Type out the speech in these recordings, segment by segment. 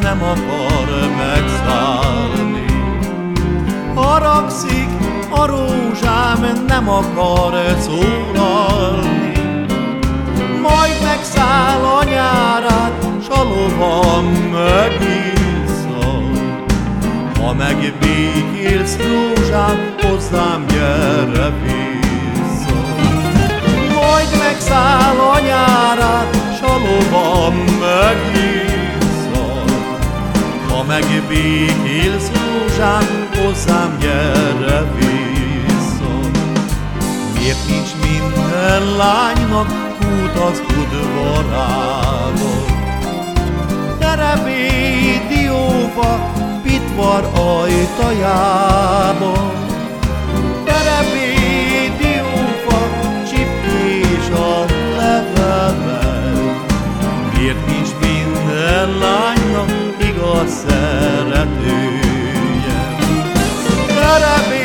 nem akar megszállni. Haragszik a rózsám, nem akar szólalni. Majd megszáll a nyárát, s a lovam megiszol. Ha megbékélsz rózsám, hozzám gyere vissza. Majd megszáll a nyárát, s a lovam megiszol. Ha megbékélsz rózsám, hozzám gyere vissza. Miért nincs minden lánynak út az udvarába. Terebé diófa, pitvar ajtajába. Igaz szeretője? Terebé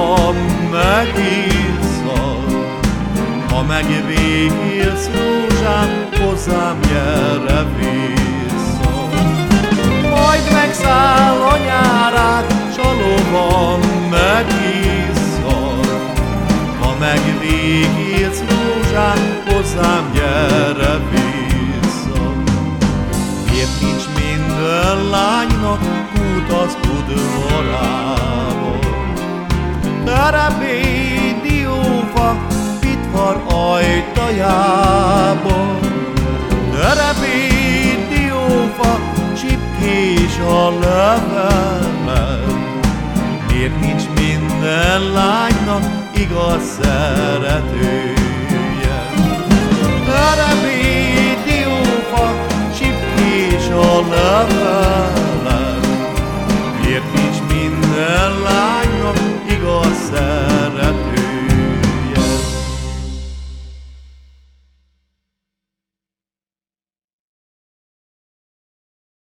a lovam megiszad. Ha megvégélsz rózsám, hozzám gyere vissza. Ajtajába. Terebé diófa, csipkés a levele. Miért nincs minden lánynak igaz szeretője? Terebé diófa, csipkés a levele. Miért nincs minden lány